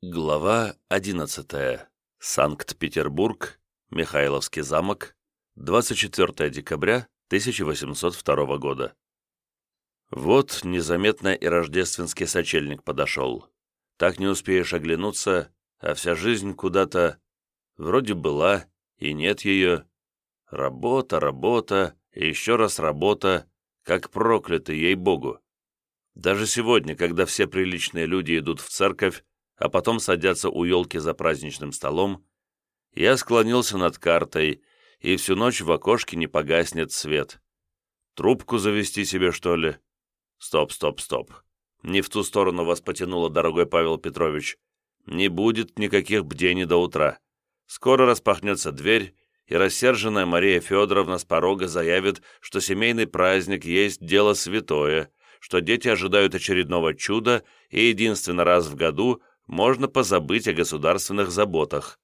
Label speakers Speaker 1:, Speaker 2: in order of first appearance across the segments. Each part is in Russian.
Speaker 1: Глава 11. Санкт-Петербург, Михайловский замок, 24 декабря 1802 года. Вот незаметно и рождественский сочельник подошел. Так не успеешь оглянуться, а вся жизнь куда-то вроде была, и нет ее. Работа, работа, и еще раз работа, как проклятый, ей-богу. Даже сегодня, когда все приличные люди идут в церковь, а потом садятся у елки за праздничным столом, я склонился над картой, и всю ночь в окошке не погаснет свет. Трубку завести себе, что ли? Стоп, стоп, стоп. Не в ту сторону вас потянуло, дорогой Павел Петрович. Не будет никаких бдений до утра. Скоро распахнется дверь, и рассерженная Мария Федоровна с порога заявит, что семейный праздник есть дело святое, что дети ожидают очередного чуда, и единственно раз в году можно позабыть о государственных заботах.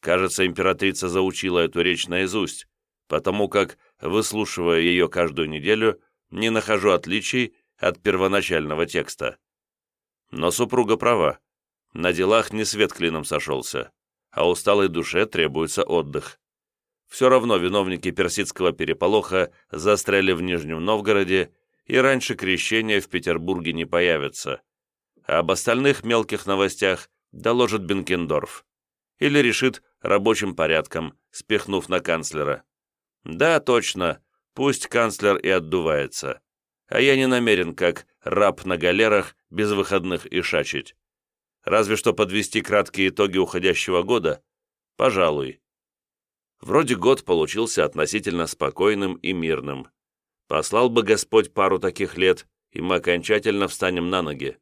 Speaker 1: Кажется, императрица заучила эту речь наизусть, потому как, выслушивая ее каждую неделю, не нахожу отличий от первоначального текста. Но супруга права. На делах не свет клином сошелся, а усталой душе требуется отдых. Все равно виновники персидского переполоха застряли в Нижнем Новгороде и раньше крещения в Петербурге не появятся а об остальных мелких новостях доложит Бенкендорф. Или решит рабочим порядком, спихнув на канцлера. Да, точно, пусть канцлер и отдувается. А я не намерен, как раб на галерах, без выходных и шачить. Разве что подвести краткие итоги уходящего года? Пожалуй. Вроде год получился относительно спокойным и мирным. Послал бы Господь пару таких лет, и мы окончательно встанем на ноги.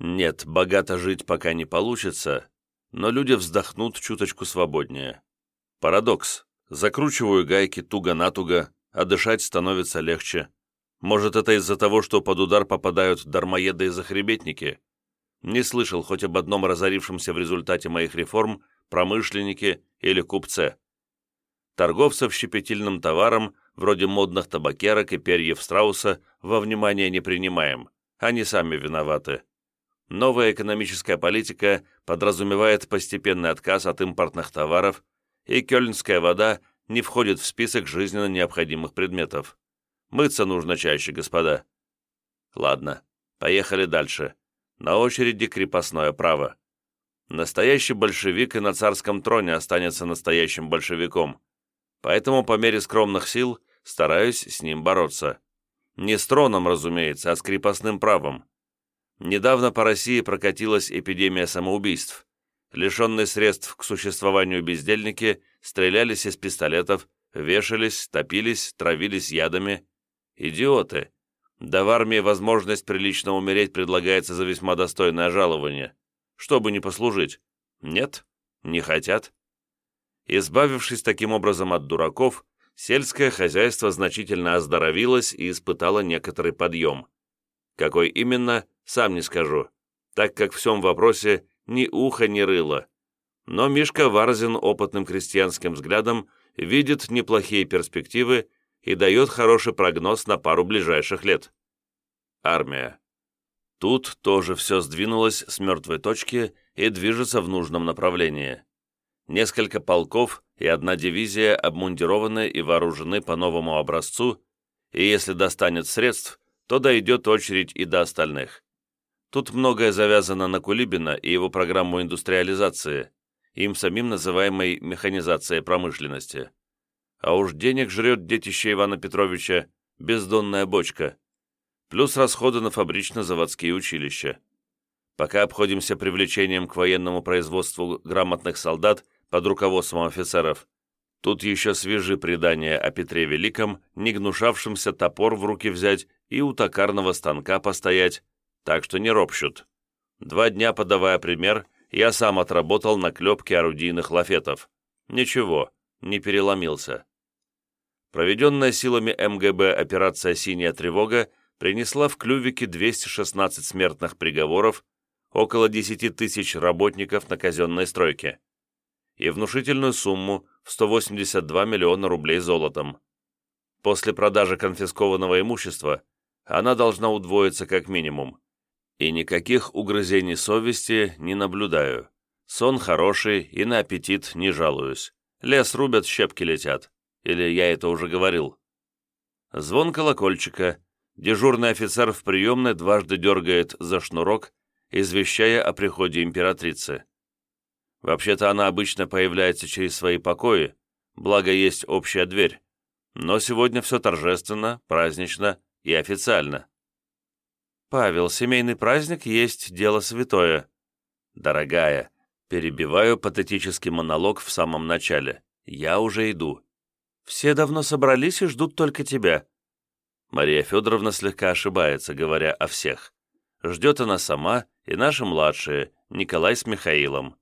Speaker 1: Нет, богато жить пока не получится, но люди вздохнут чуточку свободнее. Парадокс. Закручиваю гайки туго-натуго, а дышать становится легче. Может, это из-за того, что под удар попадают дармоеды и захребетники? Не слышал хоть об одном разорившемся в результате моих реформ промышленнике или купце. Торговцев щепетильным товаром, вроде модных табакерок и перьев страуса, во внимание не принимаем. Они сами виноваты. Новая экономическая политика подразумевает постепенный отказ от импортных товаров, и кёльнская вода не входит в список жизненно необходимых предметов. Мыться нужно чаще, господа. Ладно, поехали дальше. На очереди крепостное право. Настоящий большевик и на царском троне останется настоящим большевиком. Поэтому по мере скромных сил стараюсь с ним бороться. Не с троном, разумеется, а с крепостным правом. Недавно по России прокатилась эпидемия самоубийств. Лишенные средств к существованию бездельники стрелялись из пистолетов, вешались, топились, травились ядами. Идиоты! Да в армии возможность прилично умереть предлагается за весьма достойное жалование. Чтобы не послужить. Нет? Не хотят? Избавившись таким образом от дураков, сельское хозяйство значительно оздоровилось и испытало некоторый подъем. Какой именно, сам не скажу, так как в всем вопросе ни уха, ни рыла. Но Мишка Варзин опытным крестьянским взглядом видит неплохие перспективы и дает хороший прогноз на пару ближайших лет. Армия. Тут тоже все сдвинулось с мертвой точки и движется в нужном направлении. Несколько полков и одна дивизия обмундированы и вооружены по новому образцу, и если достанет средств, то дойдет очередь и до остальных. Тут многое завязано на Кулибина и его программу индустриализации, им самим называемой механизацией промышленности. А уж денег жрет детище Ивана Петровича бездонная бочка, плюс расходы на фабрично-заводские училища. Пока обходимся привлечением к военному производству грамотных солдат под руководством офицеров, тут еще свежи предания о Петре Великом, не гнушавшемся топор в руки взять и у токарного станка постоять, так что не ропщут. Два дня подавая пример, я сам отработал на клепке орудийных лафетов. Ничего, не переломился. Проведенная силами МГБ операция «Синяя тревога» принесла в Клювике 216 смертных приговоров, около 10 тысяч работников на казенной стройке и внушительную сумму в 182 миллиона рублей золотом. После продажи конфискованного имущества она должна удвоиться как минимум И никаких угрызений совести не наблюдаю. Сон хороший и на аппетит не жалуюсь. Лес рубят, щепки летят. Или я это уже говорил. Звон колокольчика. Дежурный офицер в приемной дважды дергает за шнурок, извещая о приходе императрицы. Вообще-то она обычно появляется через свои покои, благо есть общая дверь. Но сегодня все торжественно, празднично и официально. «Павел, семейный праздник есть дело святое». «Дорогая, перебиваю патетический монолог в самом начале. Я уже иду. Все давно собрались и ждут только тебя». Мария Федоровна слегка ошибается, говоря о всех. Ждет она сама и наши младшие, Николай с Михаилом.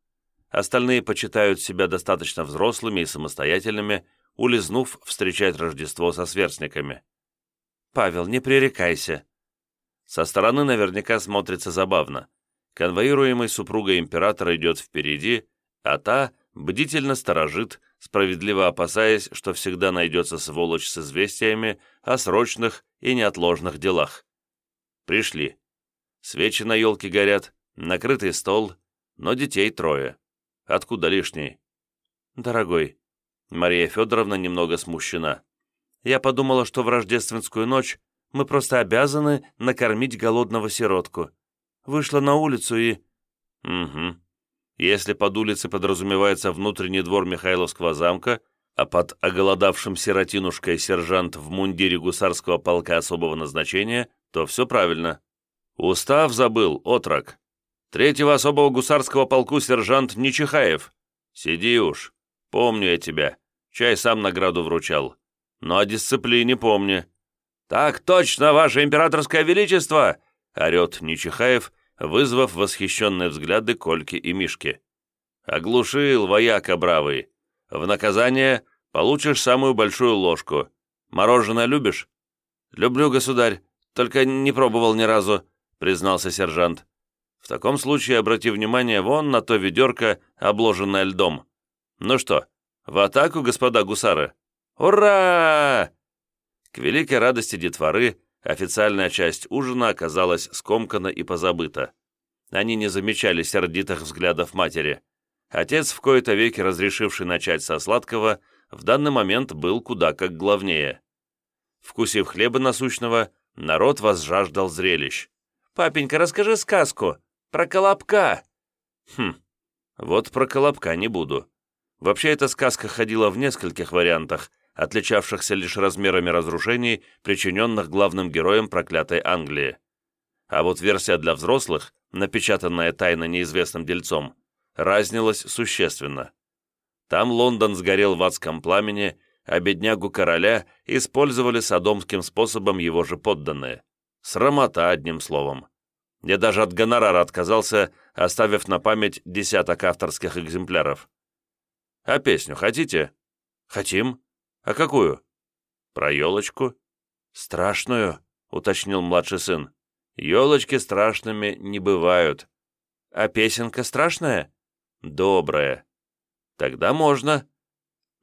Speaker 1: Остальные почитают себя достаточно взрослыми и самостоятельными, улизнув встречать Рождество со сверстниками. «Павел, не пререкайся». Со стороны наверняка смотрится забавно. Конвоируемый супруга императора идет впереди, а та бдительно сторожит, справедливо опасаясь, что всегда найдется сволочь с известиями о срочных и неотложных делах. Пришли. Свечи на елке горят, накрытый стол, но детей трое. Откуда лишний? Дорогой, Мария Федоровна немного смущена. Я подумала, что в рождественскую ночь мы просто обязаны накормить голодного сиротку. Вышла на улицу и... Угу. Если под улицей подразумевается внутренний двор Михайловского замка, а под оголодавшим сиротинушкой сержант в мундире гусарского полка особого назначения, то все правильно. Устав забыл, отрок. Третьего особого гусарского полку сержант Нечихаев. Сиди уж. Помню я тебя. Чай сам награду вручал. Но о дисциплине помни. Так точно, ваше императорское величество! орет Нечихаев, вызвав восхищенные взгляды Кольки и Мишки. «Оглушил, вояка бравый. В наказание получишь самую большую ложку. Мороженое любишь?» «Люблю, государь, только не пробовал ни разу», — признался сержант. «В таком случае обрати внимание вон на то ведерко, обложенное льдом. Ну что, в атаку, господа гусары? Ура!» К великой радости детворы официальная часть ужина оказалась скомкана и позабыта. Они не замечали сердитых взглядов матери. Отец, в кои-то веки разрешивший начать со сладкого, в данный момент был куда как главнее. Вкусив хлеба насущного, народ возжаждал зрелищ. «Папенька, расскажи сказку! Про Колобка!» «Хм, вот про Колобка не буду. Вообще эта сказка ходила в нескольких вариантах, отличавшихся лишь размерами разрушений, причиненных главным героем проклятой Англии. А вот версия для взрослых, напечатанная тайно неизвестным дельцом, разнилась существенно. Там Лондон сгорел в адском пламени, а беднягу короля использовали садомским способом его же подданные. Срамота, одним словом. Я даже от гонорара отказался, оставив на память десяток авторских экземпляров. «А песню хотите?» «Хотим», «А какую?» «Про елочку». «Страшную», — уточнил младший сын. «Елочки страшными не бывают». «А песенка страшная?» «Добрая». «Тогда можно».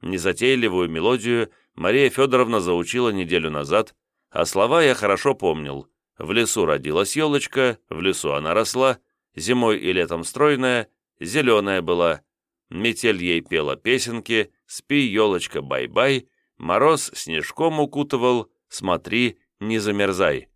Speaker 1: Незатейливую мелодию Мария Федоровна заучила неделю назад, а слова я хорошо помнил. В лесу родилась елочка, в лесу она росла, зимой и летом стройная, зеленая была. Метель ей пела песенки, спи, елочка, бай-бай, Мороз снежком укутывал, смотри, не замерзай.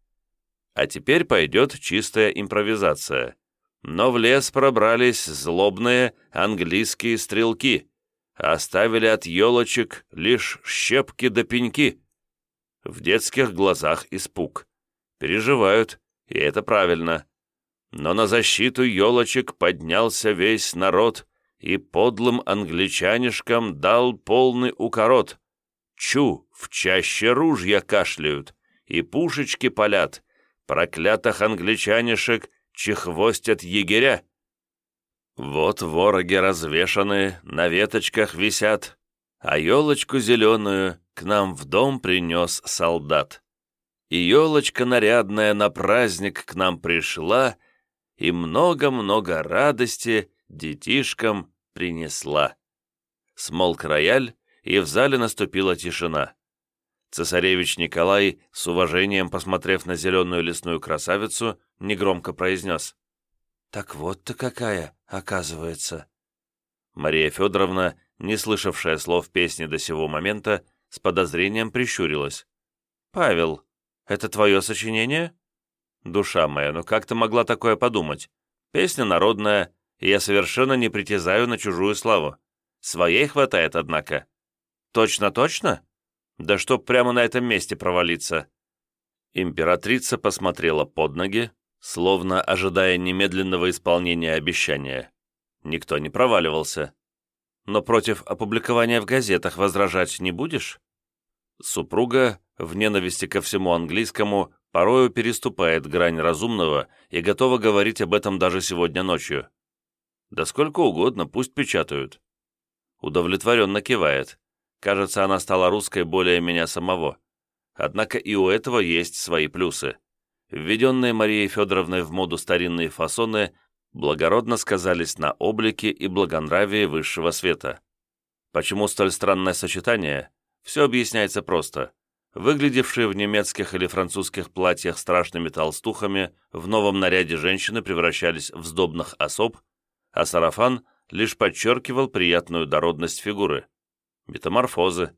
Speaker 1: А теперь пойдет чистая импровизация. Но в лес пробрались злобные английские стрелки, оставили от елочек лишь щепки да пеньки. В детских глазах испуг. Переживают, и это правильно. Но на защиту елочек поднялся весь народ и подлым англичанишкам дал полный укорот. Чу, в чаще ружья кашляют, и пушечки палят, проклятых англичанишек чехвостят егеря. Вот вороги развешаны, на веточках висят, а елочку зеленую к нам в дом принес солдат. И елочка нарядная на праздник к нам пришла и много-много радости детишкам принесла. Смолк рояль, и в зале наступила тишина. Цесаревич Николай, с уважением посмотрев на зеленую лесную красавицу, негромко произнес. «Так вот ты какая, оказывается». Мария Федоровна, не слышавшая слов песни до сего момента, с подозрением прищурилась. «Павел, это твое сочинение?» «Душа моя, ну как ты могла такое подумать? Песня народная, и я совершенно не притязаю на чужую славу. Своей хватает, однако». «Точно-точно? Да чтоб прямо на этом месте провалиться!» Императрица посмотрела под ноги, словно ожидая немедленного исполнения обещания. Никто не проваливался. «Но против опубликования в газетах возражать не будешь?» Супруга, в ненависти ко всему английскому, порою переступает грань разумного и готова говорить об этом даже сегодня ночью. Да сколько угодно, пусть печатают. Удовлетворенно кивает. Кажется, она стала русской более меня самого. Однако и у этого есть свои плюсы. Введенные Марией Федоровной в моду старинные фасоны благородно сказались на облике и благонравии высшего света. Почему столь странное сочетание? Все объясняется просто. Выглядевшие в немецких или французских платьях страшными толстухами, в новом наряде женщины превращались в сдобных особ, а сарафан лишь подчеркивал приятную дородность фигуры. Метаморфозы.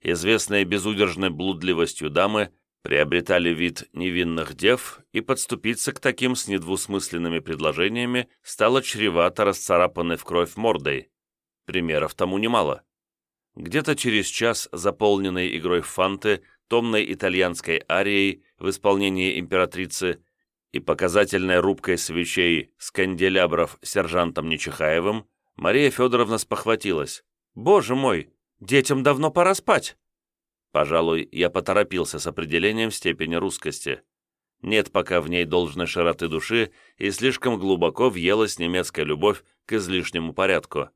Speaker 1: Известные безудержной блудливостью дамы приобретали вид невинных дев, и подступиться к таким с недвусмысленными предложениями стало чревато расцарапанной в кровь мордой. Примеров тому немало. Где-то через час, заполненный игрой фанты, томной итальянской арией в исполнении императрицы и показательной рубкой свечей с канделябров сержантом Нечихаевым, Мария Федоровна спохватилась. «Боже мой, детям давно пора спать!» Пожалуй, я поторопился с определением степени русскости. Нет пока в ней должной широты души, и слишком глубоко въелась немецкая любовь к излишнему порядку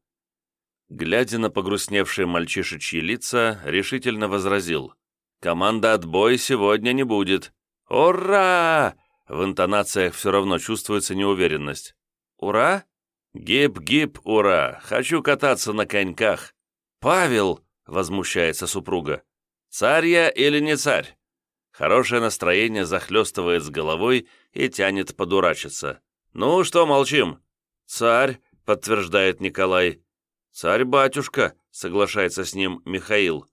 Speaker 1: глядя на погрустневшие мальчишечьи лица, решительно возразил. «Команда «Отбой» сегодня не будет. Ура!» В интонациях все равно чувствуется неуверенность. «Ура?» «Гип-гип, ура! Хочу кататься на коньках!» «Павел!» — возмущается супруга. «Царь я или не царь?» Хорошее настроение захлестывает с головой и тянет подурачиться. «Ну что молчим?» «Царь», — подтверждает Николай. «Царь-батюшка», — соглашается с ним Михаил.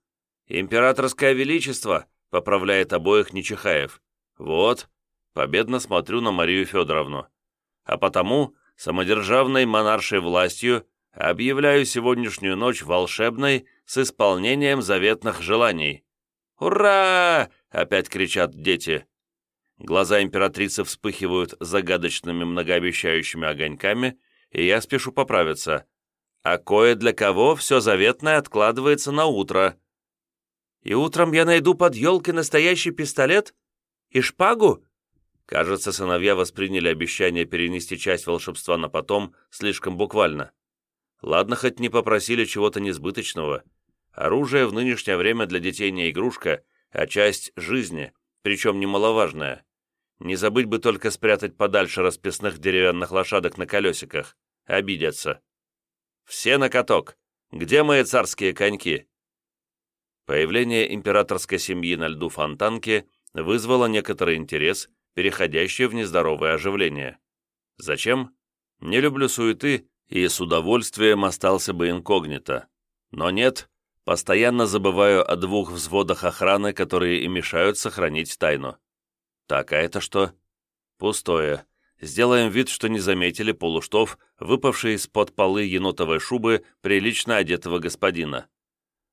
Speaker 1: «Императорское величество», — поправляет обоих Нечихаев. «Вот», — победно смотрю на Марию Федоровну. «А потому, самодержавной монаршей властью, объявляю сегодняшнюю ночь волшебной с исполнением заветных желаний». «Ура!» — опять кричат дети. Глаза императрицы вспыхивают загадочными многообещающими огоньками, и я спешу поправиться а кое для кого все заветное откладывается на утро. И утром я найду под елкой настоящий пистолет и шпагу. Кажется, сыновья восприняли обещание перенести часть волшебства на потом слишком буквально. Ладно, хоть не попросили чего-то несбыточного. Оружие в нынешнее время для детей не игрушка, а часть жизни, причем немаловажная. Не забыть бы только спрятать подальше расписных деревянных лошадок на колесиках. Обидятся. Все на каток! Где мои царские коньки?» Появление императорской семьи на льду Фонтанки вызвало некоторый интерес, переходящий в нездоровое оживление. Зачем? Не люблю суеты и с удовольствием остался бы инкогнито. Но нет, постоянно забываю о двух взводах охраны, которые и мешают сохранить тайну. Так, а это что? Пустое. Сделаем вид, что не заметили полуштов, выпавший из-под полы енотовой шубы прилично одетого господина.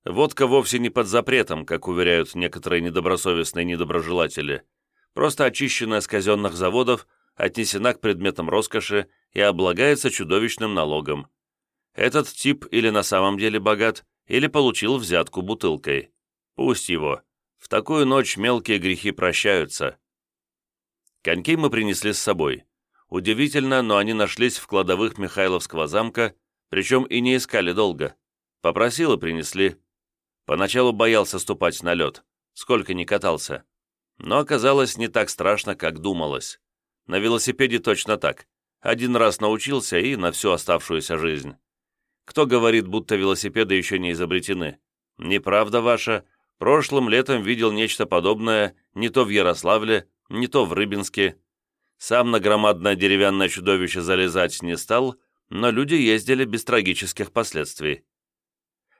Speaker 1: Водка вовсе не под запретом, как уверяют некоторые недобросовестные недоброжелатели. Просто очищенная с казенных заводов, отнесена к предметам роскоши и облагается чудовищным налогом. Этот тип или на самом деле богат, или получил взятку бутылкой. Пусть его. В такую ночь мелкие грехи прощаются. Коньки мы принесли с собой. Удивительно, но они нашлись в кладовых Михайловского замка, причем и не искали долго. Попросил и принесли. Поначалу боялся ступать на лед, сколько ни катался. Но оказалось не так страшно, как думалось. На велосипеде точно так. Один раз научился и на всю оставшуюся жизнь. Кто говорит, будто велосипеды еще не изобретены? Неправда ваша. Прошлым летом видел нечто подобное не то в Ярославле, не то в Рыбинске. Сам на громадное деревянное чудовище залезать не стал, но люди ездили без трагических последствий.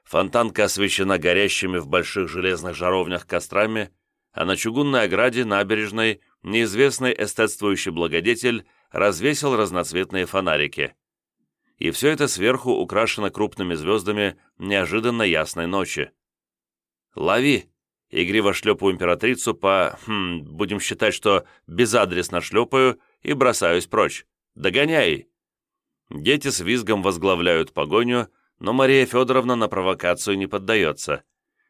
Speaker 1: Фонтанка освещена горящими в больших железных жаровнях кострами, а на чугунной ограде набережной неизвестный эстетствующий благодетель развесил разноцветные фонарики. И все это сверху украшено крупными звездами неожиданно ясной ночи. «Лови!» — игриво шлепаю императрицу по... Хм, будем считать, что безадресно шлепаю и бросаюсь прочь. «Догоняй!» Дети с визгом возглавляют погоню, но Мария Федоровна на провокацию не поддается.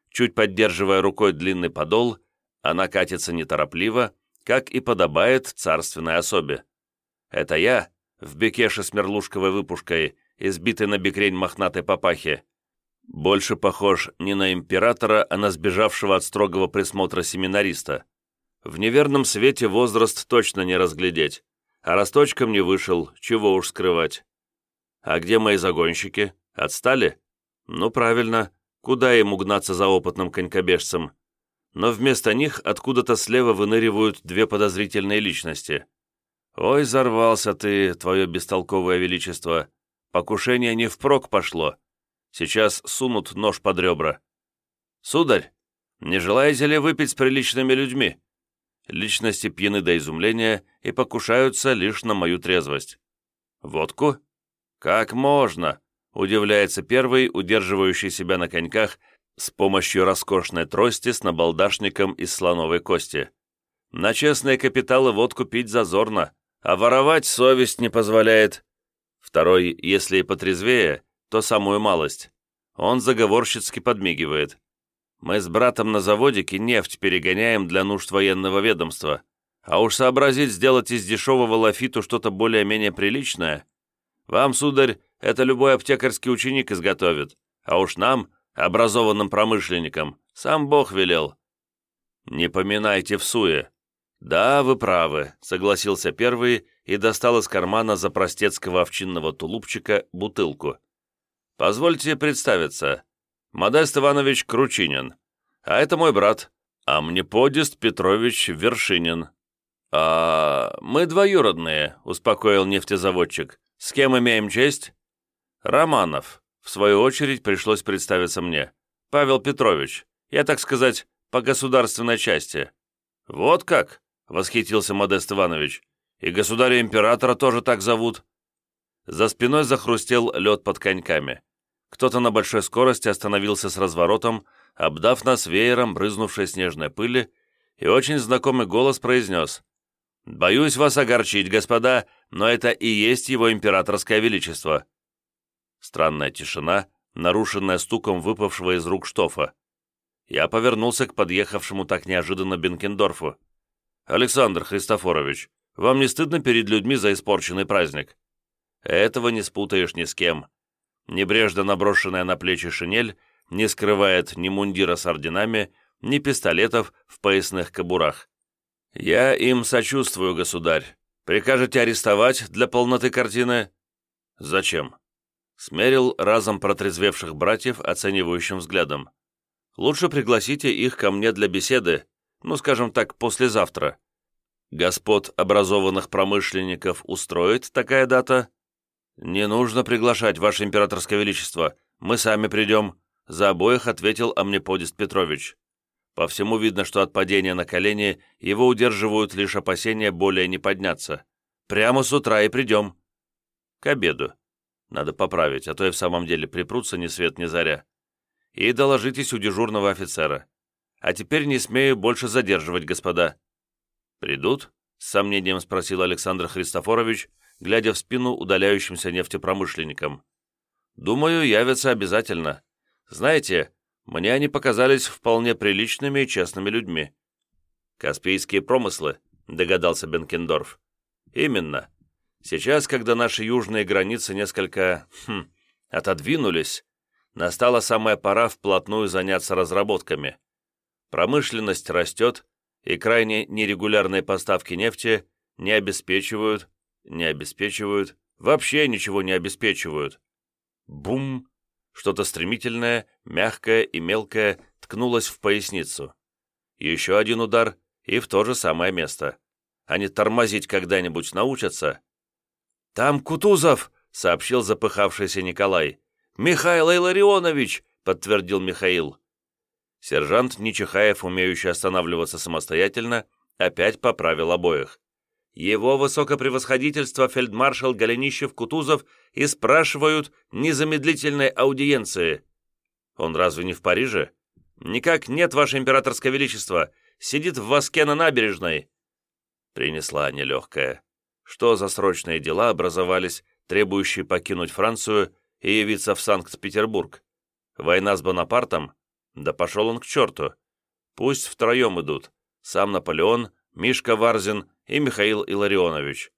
Speaker 1: Чуть поддерживая рукой длинный подол, она катится неторопливо, как и подобает царственной особе. Это я, в бекеше с мерлушковой выпушкой, избитый на бекрень мохнатой папахи. Больше похож не на императора, а на сбежавшего от строгого присмотра семинариста. В неверном свете возраст точно не разглядеть, а росточком не вышел, чего уж скрывать. А где мои загонщики? Отстали? Ну, правильно, куда ему гнаться за опытным конькобежцем? Но вместо них откуда-то слева выныривают две подозрительные личности. «Ой, зарвался ты, твое бестолковое величество! Покушение не впрок пошло. Сейчас сунут нож под ребра. Сударь, не желаете ли выпить с приличными людьми?» Личности пьяны до изумления и покушаются лишь на мою трезвость. «Водку? Как можно?» удивляется первый, удерживающий себя на коньках с помощью роскошной трости с набалдашником из слоновой кости. На честные капиталы водку пить зазорно, а воровать совесть не позволяет. Второй, если и потрезвее, то самую малость. Он заговорщицки подмигивает. Мы с братом на заводике нефть перегоняем для нужд военного ведомства, а уж сообразить сделать из дешевого лафиту что-то более-менее приличное. Вам, сударь, это любой аптекарский ученик изготовит, а уж нам, образованным промышленникам, сам Бог велел. Не поминайте в суе. Да, вы правы, согласился первый и достал из кармана за простецкого овчинного тулупчика бутылку. Позвольте представиться. Модест Иванович Кручинин. А это мой брат, а мне Подест Петрович Вершинин. «А мы двоюродные», — успокоил нефтезаводчик. «С кем имеем честь?» «Романов», в свою очередь, пришлось представиться мне. «Павел Петрович, я, так сказать, по государственной части». «Вот как?» — восхитился Модест Иванович. «И государя-императора тоже так зовут?» За спиной захрустел лед под коньками. Кто-то на большой скорости остановился с разворотом, обдав нас веером брызнувшей снежной пыли, и очень знакомый голос произнес «Боюсь вас огорчить, господа, но это и есть его императорское величество». Странная тишина, нарушенная стуком выпавшего из рук штофа. Я повернулся к подъехавшему так неожиданно Бенкендорфу. «Александр Христофорович, вам не стыдно перед людьми за испорченный праздник?» «Этого не спутаешь ни с кем». Небрежно наброшенная на плечи шинель не скрывает ни мундира с орденами, ни пистолетов в поясных кобурах. «Я им сочувствую, государь. Прикажете арестовать для полноты картины?» «Зачем?» Смерил разом протрезвевших братьев оценивающим взглядом. «Лучше пригласите их ко мне для беседы, ну, скажем так, послезавтра. Господ образованных промышленников устроит такая дата?» «Не нужно приглашать, Ваше Императорское Величество, мы сами придем», за обоих ответил Амнеподист Петрович. По всему видно, что от падения на колени его удерживают лишь опасения более не подняться. Прямо с утра и придем. К обеду. Надо поправить, а то и в самом деле припрутся ни свет ни заря. И доложитесь у дежурного офицера. А теперь не смею больше задерживать, господа». «Придут?» — с сомнением спросил Александр Христофорович, глядя в спину удаляющимся нефтепромышленникам. «Думаю, явятся обязательно. Знаете, мне они показались вполне приличными и честными людьми». «Каспийские промыслы», — догадался Бенкендорф. «Именно. Сейчас, когда наши южные границы несколько, хм, отодвинулись, настала самая пора вплотную заняться разработками. Промышленность растет, и крайне нерегулярные поставки нефти не обеспечивают, не обеспечивают, вообще ничего не обеспечивают. Бум! Что-то стремительное, мягкое и мелкое ткнулась в поясницу. Еще один удар и в то же самое место. Они тормозить когда-нибудь научатся? «Там Кутузов!» — сообщил запыхавшийся Николай. «Михаил Илларионович!» — подтвердил Михаил. Сержант Нечихаев, умеющий останавливаться самостоятельно, опять поправил обоих. Его высокопревосходительство фельдмаршал Голенищев-Кутузов и спрашивают незамедлительной аудиенции. Он разве не в Париже? Никак нет, ваше императорское величество. Сидит в воске на набережной. Принесла нелегкая. Что за срочные дела образовались, требующие покинуть Францию и явиться в Санкт-Петербург? Война с Бонапартом? Да пошел он к черту. Пусть втроем идут. Сам Наполеон, Мишка Варзин и Михаил Илларионович.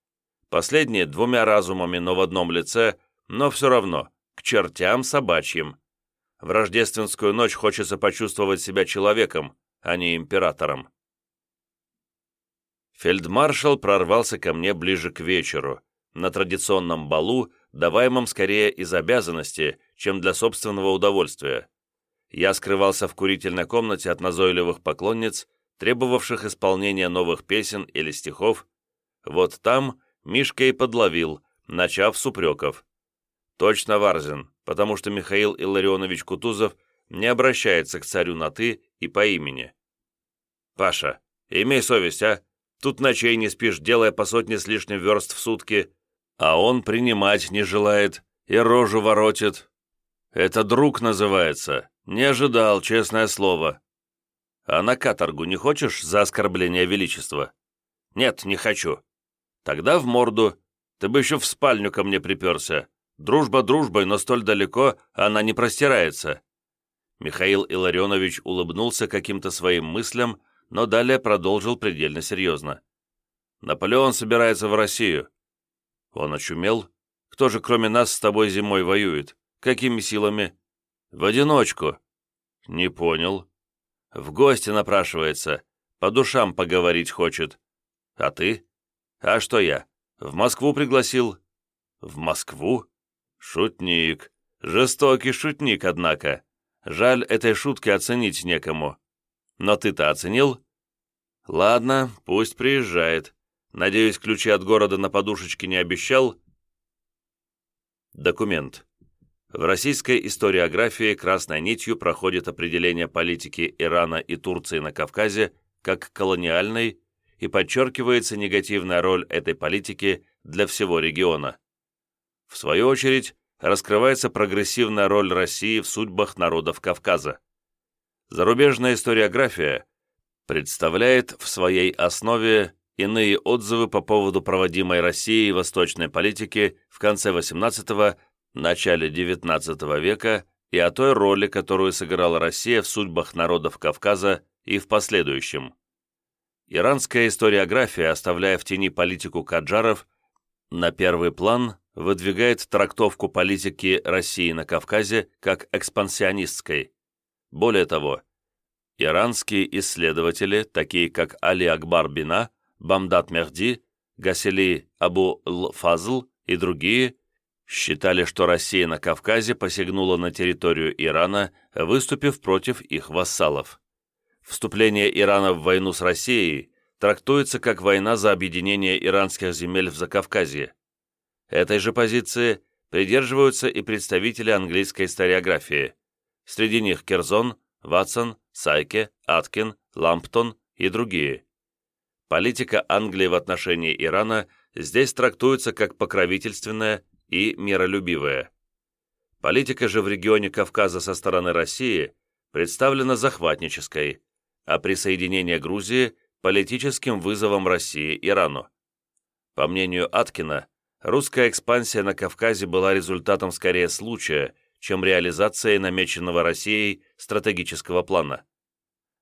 Speaker 1: Последние двумя разумами, но в одном лице, но все равно, к чертям собачьим. В рождественскую ночь хочется почувствовать себя человеком, а не императором. Фельдмаршал прорвался ко мне ближе к вечеру, на традиционном балу, даваемом скорее из обязанности, чем для собственного удовольствия. Я скрывался в курительной комнате от назойливых поклонниц, требовавших исполнения новых песен или стихов, вот там Мишка и подловил, начав с упреков. Точно Варзин, потому что Михаил Илларионович Кутузов не обращается к царю на «ты» и по имени. «Паша, имей совесть, а? Тут ночей не спишь, делая по сотне с лишним верст в сутки, а он принимать не желает и рожу воротит. Это друг называется. Не ожидал, честное слово. А на каторгу не хочешь за оскорбление величества? Нет, не хочу. Тогда в морду. Ты бы еще в спальню ко мне приперся. Дружба дружбой, но столь далеко она не простирается. Михаил Илларионович улыбнулся каким-то своим мыслям, но далее продолжил предельно серьезно. «Наполеон собирается в Россию». Он очумел. «Кто же кроме нас с тобой зимой воюет? Какими силами?» «В одиночку». «Не понял». В гости напрашивается, по душам поговорить хочет. А ты? А что я? В Москву пригласил? В Москву? Шутник. Жестокий шутник, однако. Жаль, этой шутки оценить некому. Но ты-то оценил? Ладно, пусть приезжает. Надеюсь, ключи от города на подушечке не обещал? Документ. В российской историографии красной нитью проходит определение политики Ирана и Турции на Кавказе как колониальной и подчеркивается негативная роль этой политики для всего региона. В свою очередь, раскрывается прогрессивная роль России в судьбах народов Кавказа. Зарубежная историография представляет в своей основе иные отзывы по поводу проводимой Россией восточной политики в конце XVIII начале XIX века и о той роли, которую сыграла Россия в судьбах народов Кавказа и в последующем. Иранская историография, оставляя в тени политику каджаров, на первый план выдвигает трактовку политики России на Кавказе как экспансионистской. Более того, иранские исследователи, такие как Али Акбар Бина, Бамдат Мехди, Гасили Абу Л-Фазл и другие, считали, что Россия на Кавказе посягнула на территорию Ирана, выступив против их вассалов. Вступление Ирана в войну с Россией трактуется как война за объединение иранских земель в Закавказье. Этой же позиции придерживаются и представители английской историографии. Среди них Керзон, Ватсон, Сайке, Аткин, Ламптон и другие. Политика Англии в отношении Ирана здесь трактуется как покровительственная и миролюбивая. Политика же в регионе Кавказа со стороны России представлена захватнической, а присоединение Грузии – политическим вызовом России Ирану. По мнению Аткина, русская экспансия на Кавказе была результатом скорее случая, чем реализацией намеченного Россией стратегического плана.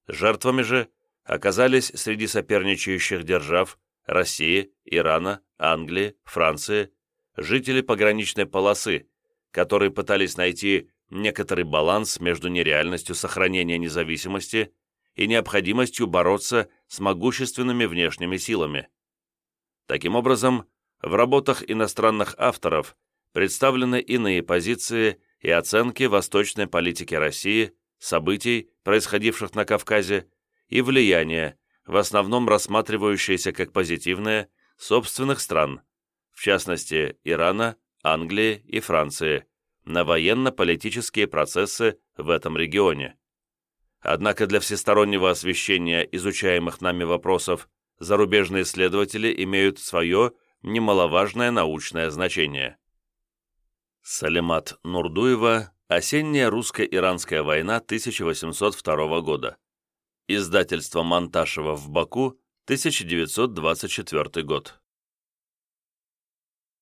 Speaker 1: Жертвами же оказались среди соперничающих держав России, Ирана, Англии, Франции, жители пограничной полосы, которые пытались найти некоторый баланс между нереальностью сохранения независимости и необходимостью бороться с могущественными внешними силами. Таким образом, в работах иностранных авторов представлены иные позиции и оценки восточной политики России событий, происходивших на Кавказе, и влияния, в основном рассматривающиеся как позитивные, собственных стран, в частности Ирана, Англии и Франции, на военно-политические процессы в этом регионе. Однако для всестороннего освещения изучаемых нами вопросов зарубежные исследователи имеют свое немаловажное научное значение. Салимат Нурдуева «Осенняя русско-иранская война 1802 года». Издательство Монташева в Баку, 1924 год.